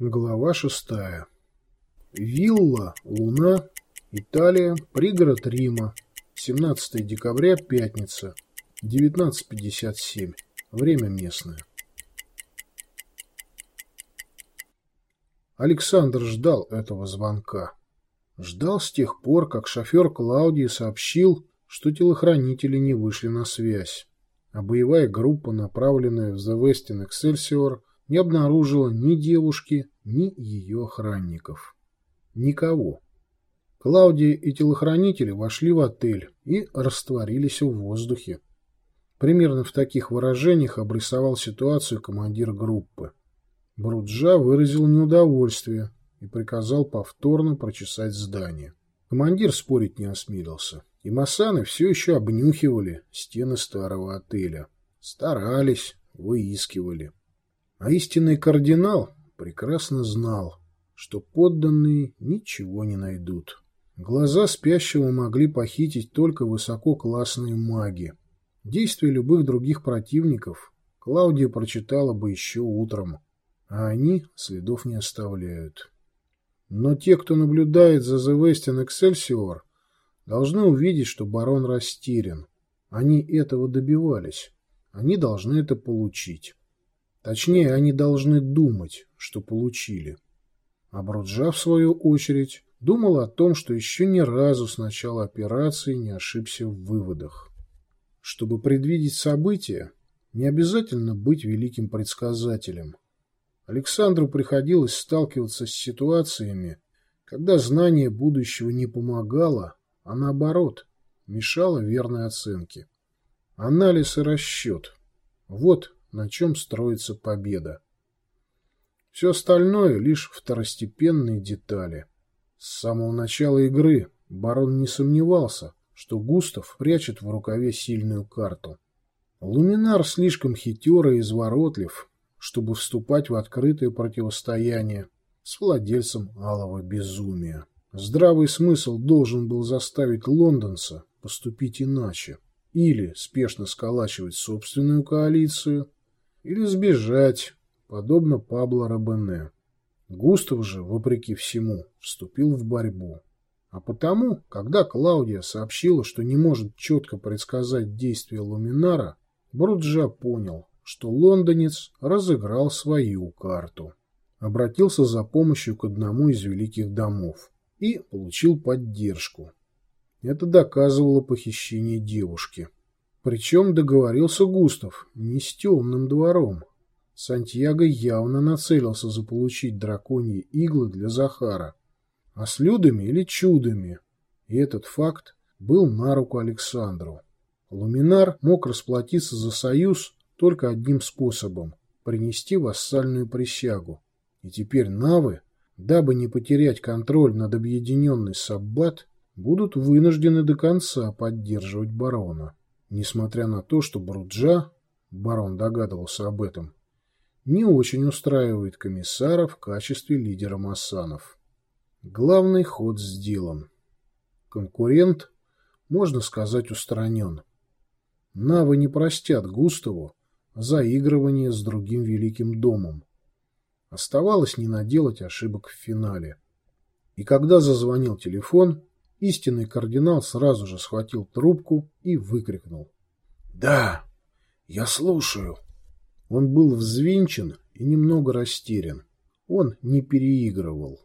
Глава шестая. Вилла, Луна, Италия, пригород Рима. 17 декабря, пятница. 19.57. Время местное. Александр ждал этого звонка. Ждал с тех пор, как шофер Клаудии сообщил, что телохранители не вышли на связь, а боевая группа, направленная в The Westin Excelsior, не обнаружила ни девушки, ни ее охранников. Никого. Клаудия и телохранители вошли в отель и растворились в воздухе. Примерно в таких выражениях обрисовал ситуацию командир группы. Бруджа выразил неудовольствие и приказал повторно прочесать здание. Командир спорить не осмелился. И Масаны все еще обнюхивали стены старого отеля. Старались, выискивали. А истинный кардинал прекрасно знал, что подданные ничего не найдут. Глаза спящего могли похитить только высококлассные маги. Действия любых других противников Клаудия прочитала бы еще утром, а они следов не оставляют. Но те, кто наблюдает за The Western Excelsior, должны увидеть, что барон растерян. Они этого добивались. Они должны это получить. Точнее, они должны думать, что получили. А Бруджа, в свою очередь, думал о том, что еще ни разу с начала операции не ошибся в выводах. Чтобы предвидеть события, не обязательно быть великим предсказателем. Александру приходилось сталкиваться с ситуациями, когда знание будущего не помогало, а наоборот, мешало верной оценке. Анализ и расчет – вот на чем строится победа. Все остальное – лишь второстепенные детали. С самого начала игры барон не сомневался, что Густав прячет в рукаве сильную карту. Луминар слишком хитер и изворотлив, чтобы вступать в открытое противостояние с владельцем алого безумия. Здравый смысл должен был заставить лондонца поступить иначе. Или спешно сколачивать собственную коалицию, или сбежать, подобно Пабло Робене. Густав же, вопреки всему, вступил в борьбу. А потому, когда Клаудия сообщила, что не может четко предсказать действия Луминара, Бруджа понял, что лондонец разыграл свою карту. Обратился за помощью к одному из великих домов и получил поддержку. Это доказывало похищение девушки. Причем договорился Густав не с темным двором. Сантьяго явно нацелился заполучить драконьи иглы для Захара. А с людами или чудами. И этот факт был на руку Александру. Луминар мог расплатиться за союз только одним способом – принести вассальную присягу. И теперь навы, дабы не потерять контроль над объединенной Саббат, будут вынуждены до конца поддерживать барона несмотря на то, что Бруджа, барон догадывался об этом, не очень устраивает комиссара в качестве лидера массанов. Главный ход сделан. Конкурент, можно сказать, устранен. Навы не простят Густаву заигрывание с другим великим домом. Оставалось не наделать ошибок в финале. И когда зазвонил телефон, Истинный кардинал сразу же схватил трубку и выкрикнул. «Да, я слушаю». Он был взвинчен и немного растерян. Он не переигрывал.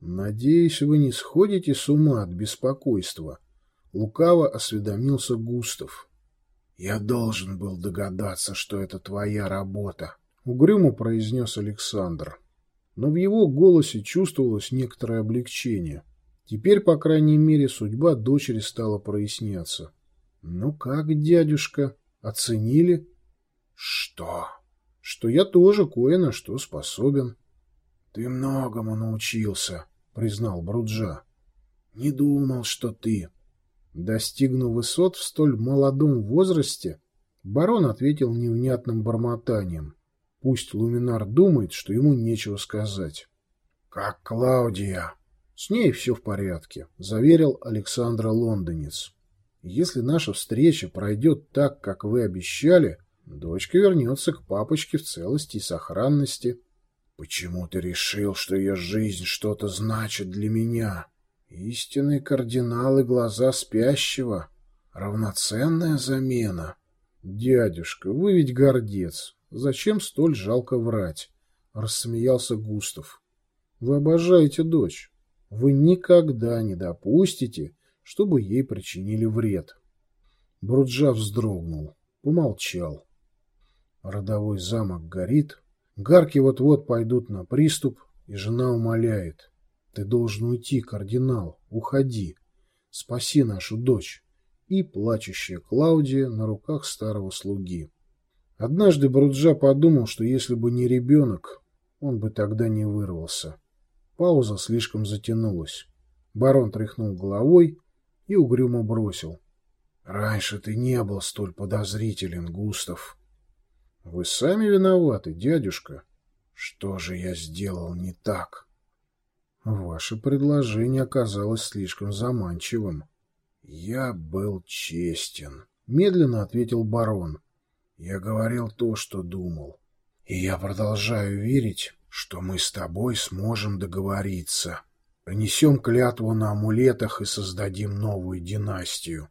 «Надеюсь, вы не сходите с ума от беспокойства», — лукаво осведомился Густав. «Я должен был догадаться, что это твоя работа», — угрюмо произнес Александр. Но в его голосе чувствовалось некоторое облегчение. Теперь, по крайней мере, судьба дочери стала проясняться. «Ну как, дядюшка, оценили?» «Что?» «Что я тоже кое на что способен». «Ты многому научился», — признал Бруджа. «Не думал, что ты...» Достигнув высот в столь молодом возрасте, барон ответил невнятным бормотанием. Пусть Луминар думает, что ему нечего сказать. «Как Клаудия!» «С ней все в порядке», — заверил Александра Лондонец. «Если наша встреча пройдет так, как вы обещали, дочка вернется к папочке в целости и сохранности». Почему ты решил, что ее жизнь что-то значит для меня? Истинный кардинал и глаза спящего. Равноценная замена. Дядюшка, вы ведь гордец. Зачем столь жалко врать? Рассмеялся Густав. Вы обожаете дочь. Вы никогда не допустите, чтобы ей причинили вред. Бруджа вздрогнул, помолчал. Родовой замок горит, Гарки вот-вот пойдут на приступ, и жена умоляет. Ты должен уйти, кардинал, уходи. Спаси нашу дочь. И плачущая Клаудия на руках старого слуги. Однажды Бруджа подумал, что если бы не ребенок, он бы тогда не вырвался. Пауза слишком затянулась. Барон тряхнул головой и угрюмо бросил. — Раньше ты не был столь подозрителен, Густав. Вы сами виноваты, дядюшка. Что же я сделал не так? Ваше предложение оказалось слишком заманчивым. Я был честен, медленно ответил барон. Я говорил то, что думал. И я продолжаю верить, что мы с тобой сможем договориться. Принесем клятву на амулетах и создадим новую династию.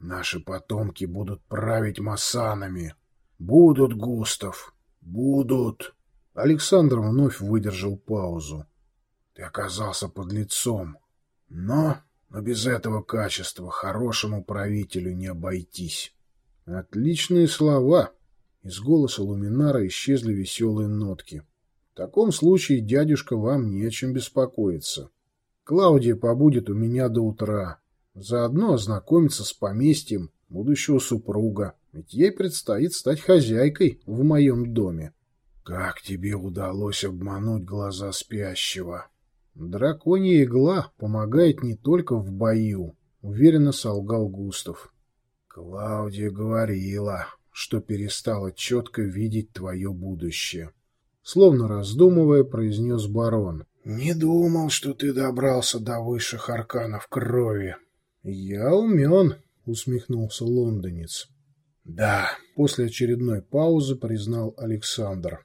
Наши потомки будут править масанами. Будут, Густав, будут. Александр вновь выдержал паузу. Ты оказался под лицом. Но, но без этого качества хорошему правителю не обойтись. Отличные слова. Из голоса Луминара исчезли веселые нотки. В таком случае, дядюшка, вам не о чем беспокоиться. Клаудия побудет у меня до утра. Заодно ознакомиться с поместьем будущего супруга. Ведь ей предстоит стать хозяйкой в моем доме. Как тебе удалось обмануть глаза спящего? Драконья игла помогает не только в бою, уверенно солгал Густав. Клаудия говорила, что перестала четко видеть твое будущее. Словно раздумывая, произнес барон. «Не думал, что ты добрался до высших арканов крови». «Я умен», — усмехнулся лондонец. Да, после очередной паузы признал Александр.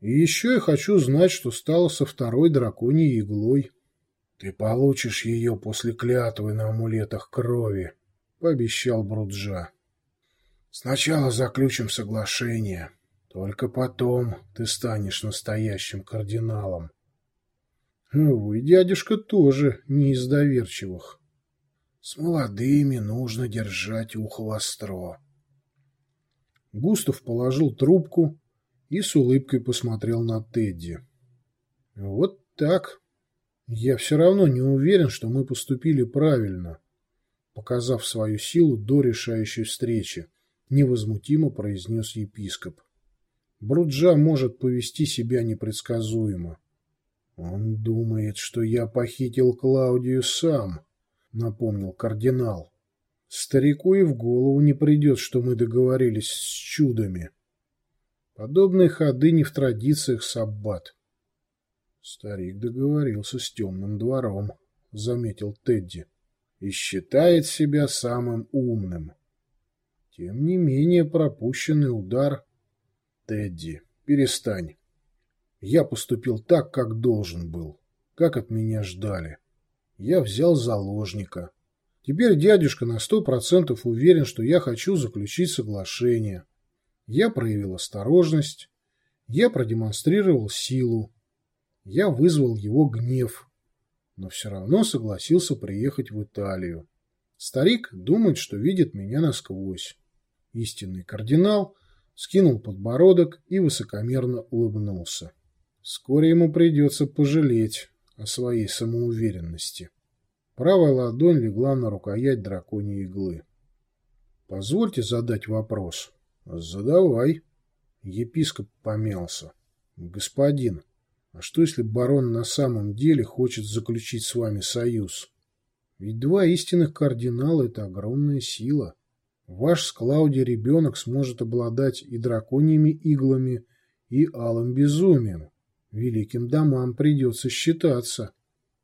И еще я хочу знать, что стало со второй драконьей иглой. Ты получишь ее после клятвы на амулетах крови, пообещал Бруджа. Сначала заключим соглашение, только потом ты станешь настоящим кардиналом. Вы, дядюшка, тоже не из доверчивых. С молодыми нужно держать ухо востро. Густав положил трубку и с улыбкой посмотрел на Тедди. «Вот так. Я все равно не уверен, что мы поступили правильно», показав свою силу до решающей встречи, невозмутимо произнес епископ. Бруджа может повести себя непредсказуемо. «Он думает, что я похитил Клаудию сам», — напомнил кардинал. Старику и в голову не придет, что мы договорились с чудами. Подобные ходы не в традициях саббат. Старик договорился с темным двором, заметил Тедди, и считает себя самым умным. Тем не менее пропущенный удар... Тедди, перестань. Я поступил так, как должен был, как от меня ждали. Я взял заложника. Теперь дядюшка на сто процентов уверен, что я хочу заключить соглашение. Я проявил осторожность. Я продемонстрировал силу. Я вызвал его гнев. Но все равно согласился приехать в Италию. Старик думает, что видит меня насквозь. Истинный кардинал скинул подбородок и высокомерно улыбнулся. Вскоре ему придется пожалеть о своей самоуверенности. Правая ладонь легла на рукоять драконьей иглы. «Позвольте задать вопрос». «Задавай». Епископ помялся. «Господин, а что, если барон на самом деле хочет заключить с вами союз? Ведь два истинных кардинала — это огромная сила. Ваш с Клауди ребенок сможет обладать и драконьими иглами, и алым безумием. Великим домам придется считаться».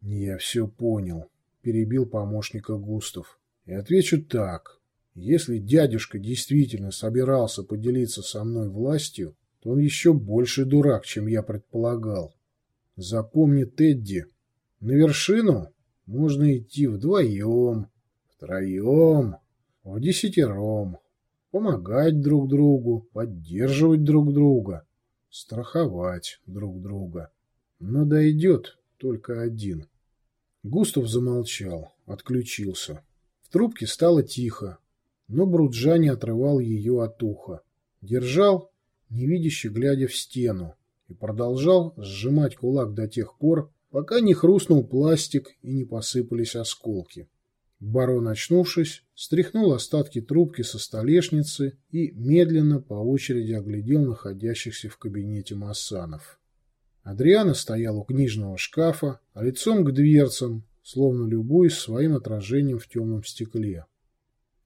«Я все понял», перебил помощника Густав. И отвечу так. Если дядюшка действительно собирался поделиться со мной властью, то он еще больше дурак, чем я предполагал. Запомни, Тедди, на вершину можно идти вдвоем, втроем, в десятером, помогать друг другу, поддерживать друг друга, страховать друг друга. Но дойдет только один. Густав замолчал, отключился. В трубке стало тихо, но Бруджа не отрывал ее от уха. Держал, невидяще глядя в стену, и продолжал сжимать кулак до тех пор, пока не хрустнул пластик и не посыпались осколки. Барон, очнувшись, стряхнул остатки трубки со столешницы и медленно по очереди оглядел находящихся в кабинете массанов. Адриана стоял у книжного шкафа, а лицом к дверцам, словно любуясь своим отражением в темном стекле.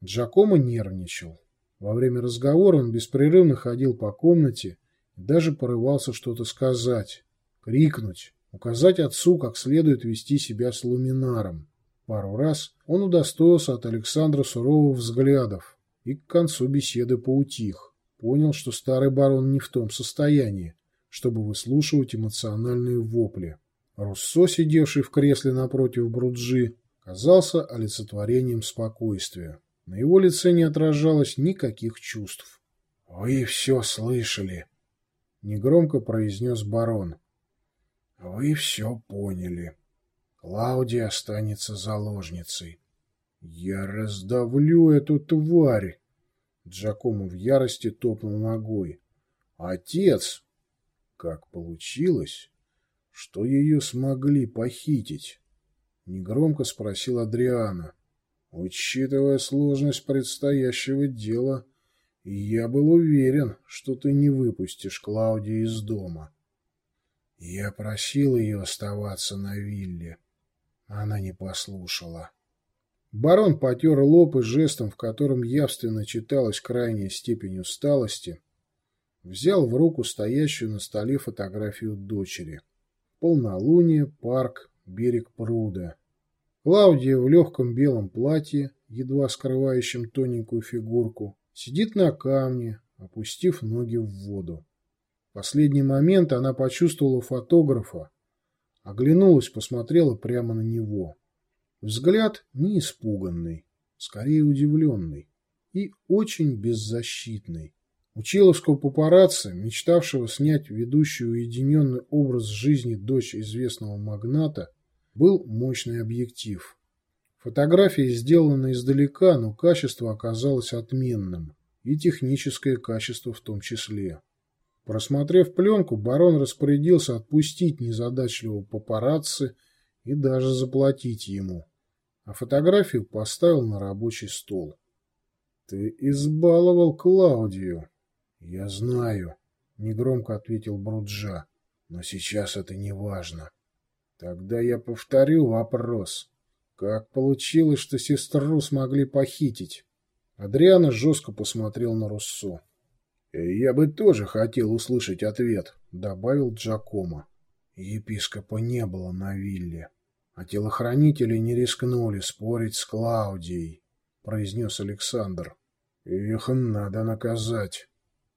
Джакомо нервничал. Во время разговора он беспрерывно ходил по комнате и даже порывался что-то сказать, крикнуть, указать отцу, как следует вести себя с луминаром. Пару раз он удостоился от Александра суровых взглядов и к концу беседы поутих. Понял, что старый барон не в том состоянии, чтобы выслушивать эмоциональные вопли. Руссо, сидевший в кресле напротив Бруджи, казался олицетворением спокойствия. На его лице не отражалось никаких чувств. — Вы все слышали, — негромко произнес барон. — Вы все поняли. Клаудия останется заложницей. Я раздавлю эту тварь. Джакому в ярости топнул ногой. Отец! Как получилось, что ее смогли похитить? Негромко спросил Адриана. Учитывая сложность предстоящего дела, я был уверен, что ты не выпустишь Клаудию из дома. Я просил ее оставаться на вилле. Она не послушала. Барон потер лоб и жестом, в котором явственно читалась крайняя степень усталости, взял в руку стоящую на столе фотографию дочери. Полнолуние, парк, берег пруда. Клаудия в легком белом платье, едва скрывающем тоненькую фигурку, сидит на камне, опустив ноги в воду. В последний момент она почувствовала фотографа, Оглянулась, посмотрела прямо на него. Взгляд не испуганный, скорее удивленный и очень беззащитный. У человского папарацци, мечтавшего снять ведущий уединенный образ жизни дочь известного магната, был мощный объектив. Фотография сделана издалека, но качество оказалось отменным, и техническое качество в том числе. Просмотрев пленку, барон распорядился отпустить незадачливого папарацци и даже заплатить ему, а фотографию поставил на рабочий стол. — Ты избаловал Клаудию. — Я знаю, — негромко ответил Бруджа, — но сейчас это не важно. Тогда я повторю вопрос. Как получилось, что сестру смогли похитить? Адриана жестко посмотрел на Руссо. «Я бы тоже хотел услышать ответ», — добавил Джакомо. Епископа не было на вилле, а телохранители не рискнули спорить с Клаудией, — произнес Александр. «Их надо наказать».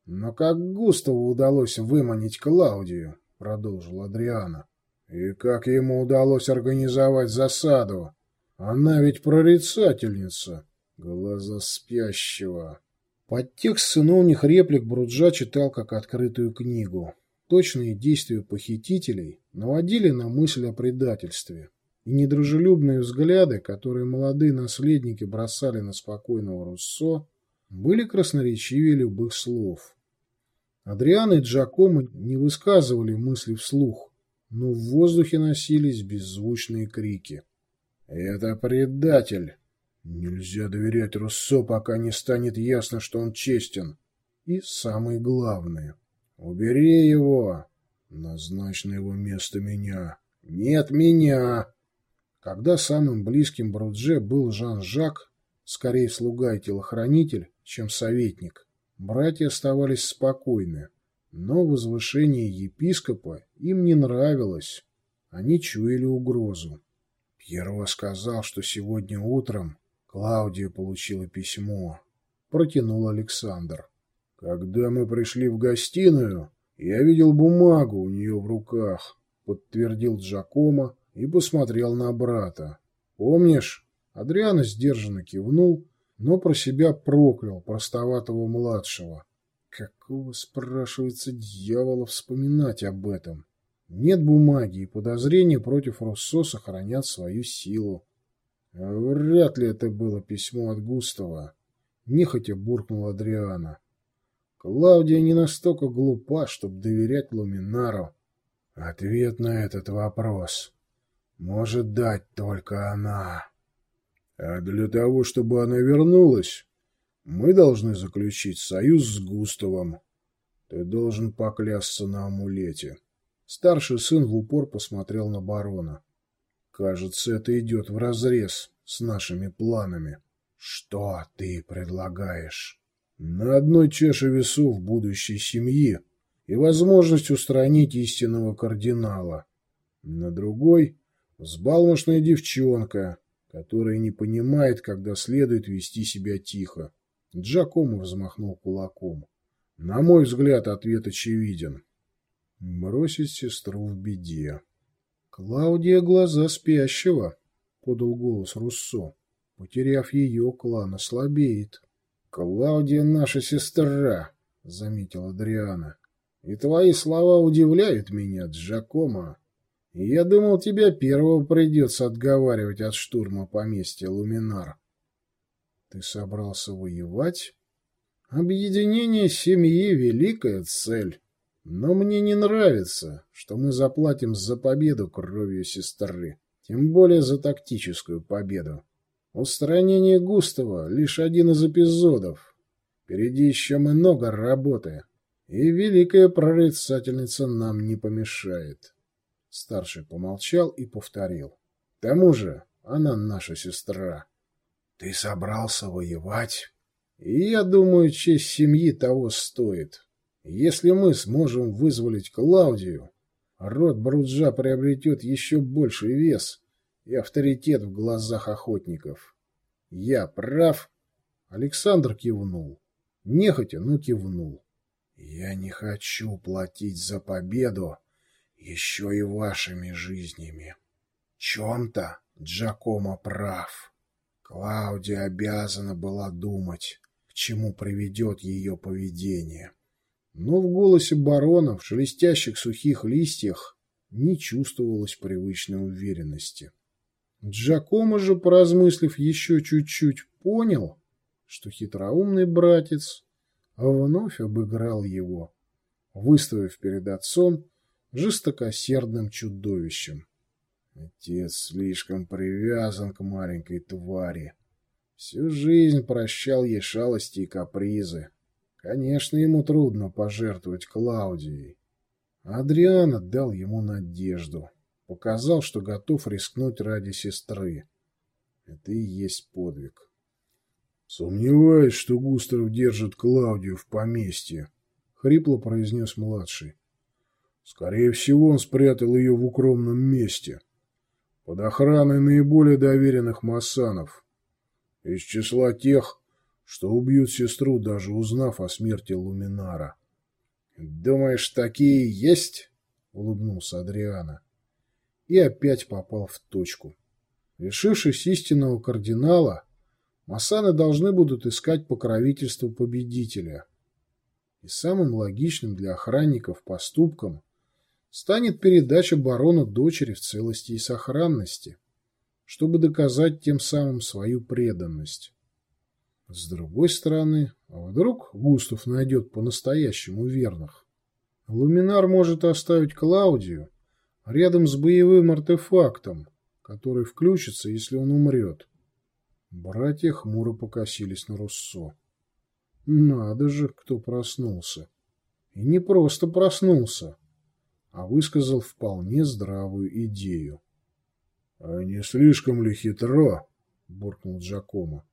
«Но как Густаву удалось выманить Клаудию?» — продолжил Адриана. «И как ему удалось организовать засаду? Она ведь прорицательница, глаза спящего». Подтекст сыновних реплик Бруджа читал как открытую книгу. Точные действия похитителей наводили на мысль о предательстве, и недружелюбные взгляды, которые молодые наследники бросали на спокойного Руссо, были красноречивее любых слов. Адриан и Джакомо не высказывали мысли вслух, но в воздухе носились беззвучные крики. «Это предатель!» Нельзя доверять Руссо, пока не станет ясно, что он честен. И самое главное — убери его. Назначь на его место меня. Нет меня. Когда самым близким Брудже был Жан-Жак, скорее слуга и телохранитель, чем советник, братья оставались спокойны. Но возвышение епископа им не нравилось. Они чуяли угрозу. Пьеро сказал, что сегодня утром Клаудия получила письмо. Протянул Александр. Когда мы пришли в гостиную, я видел бумагу у нее в руках. — подтвердил Джакомо и посмотрел на брата. «Помнишь?» Адриано сдержанно кивнул, но про себя проклял простоватого младшего. Какого, спрашивается, дьявола вспоминать об этом? Нет бумаги, и подозрения против Руссо сохранят свою силу. Вряд ли это было письмо от Густава. Нехотя буркнул Адриана. Клаудия не настолько глупа, чтобы доверять Луминару. Ответ на этот вопрос может дать только она. А для того, чтобы она вернулась, мы должны заключить союз с Густавом. Ты должен поклясться на амулете. Старший сын в упор посмотрел на барона. Кажется, это идет вразрез с нашими планами. Что ты предлагаешь? На одной чаше весов будущей семьи и возможность устранить истинного кардинала. На другой — взбалмошная девчонка, которая не понимает, когда следует вести себя тихо. Джакомо взмахнул кулаком. На мой взгляд, ответ очевиден. Бросить сестру в беде. Клаудия глаза спящего, подал голос Руссо. Потеряв ее, клан ослабеет. Клаудия наша сестра, заметила Адриана. И твои слова удивляют меня, Джакомо. Я думал, тебя первого придется отговаривать от штурма поместья Луминар. Ты собрался воевать? Объединение семьи — великая цель. Но мне не нравится, что мы заплатим за победу кровью сестры. Тем более за тактическую победу. Устранение Густава — лишь один из эпизодов. Впереди еще много работы. И великая прорицательница нам не помешает. Старший помолчал и повторил. К тому же она наша сестра. Ты собрался воевать? И я думаю, честь семьи того стоит. Если мы сможем вызволить Клаудию, род Бруджа приобретет еще больший вес и авторитет в глазах охотников. Я прав? Александр кивнул. Нехотя, но кивнул. Я не хочу платить за победу еще и вашими жизнями. Чем-то Джакомо прав. Клаудия обязана была думать, к чему приведет ее поведение. Но в голосе барона, в шелестящих сухих листьях, не чувствовалось привычной уверенности. Джакомо же, поразмыслив еще чуть-чуть, понял, что хитроумный братец вновь обыграл его, выставив перед отцом жестокосердным чудовищем. Отец слишком привязан к маленькой твари. Всю жизнь прощал ей шалости и капризы. Конечно, ему трудно пожертвовать Клаудией. Адриан отдал ему надежду. Показал, что готов рискнуть ради сестры. Это и есть подвиг. «Сомневаюсь, что Густав держит Клаудию в поместье», — хрипло произнес младший. «Скорее всего, он спрятал ее в укромном месте» под охраной наиболее доверенных массанов, из числа тех, что убьют сестру, даже узнав о смерти Луминара. «Думаешь, такие есть?» — улыбнулся Адриана. И опять попал в точку. Решившись истинного кардинала, Массаны должны будут искать покровительство победителя. И самым логичным для охранников поступком станет передача барона дочери в целости и сохранности, чтобы доказать тем самым свою преданность. С другой стороны, а вдруг Густав найдет по-настоящему верных? Луминар может оставить Клаудию рядом с боевым артефактом, который включится, если он умрет. Братья хмуро покосились на Руссо. Надо же, кто проснулся. И не просто проснулся, а высказал вполне здравую идею. — А не слишком ли хитро? — буркнул Джакомо. —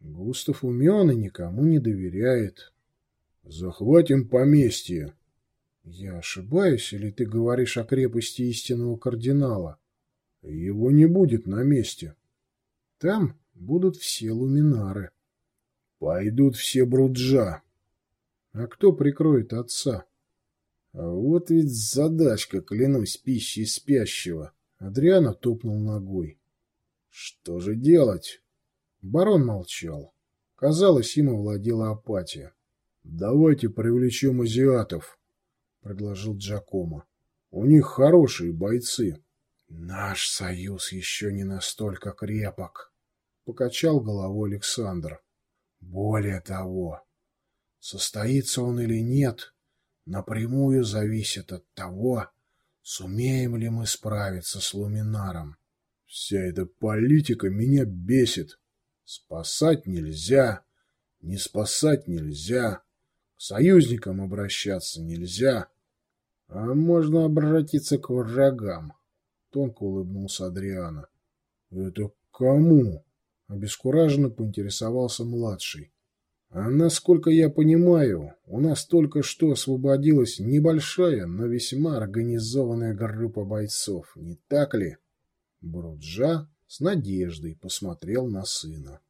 Густав умен и никому не доверяет. — Захватим поместье. — Я ошибаюсь, или ты говоришь о крепости истинного кардинала? — Его не будет на месте. — Там будут все луминары. — Пойдут все бруджа. — А кто прикроет отца? — А вот ведь задачка, клянусь, пищей спящего. Адриана топнул ногой. Что же делать? Барон молчал. Казалось, им овладела апатия. «Давайте привлечем азиатов», — предложил Джакомо. «У них хорошие бойцы». «Наш союз еще не настолько крепок», — покачал головой Александр. «Более того, состоится он или нет, напрямую зависит от того, сумеем ли мы справиться с Луминаром. Вся эта политика меня бесит. Спасать нельзя, не спасать нельзя, к союзникам обращаться нельзя, а можно обратиться к врагам. Тонко улыбнулся Адриана. Это кому? Обескураженно поинтересовался младший. А насколько я понимаю, у нас только что освободилась небольшая, но весьма организованная группа бойцов, не так ли? Бруджа с надеждой посмотрел на сына.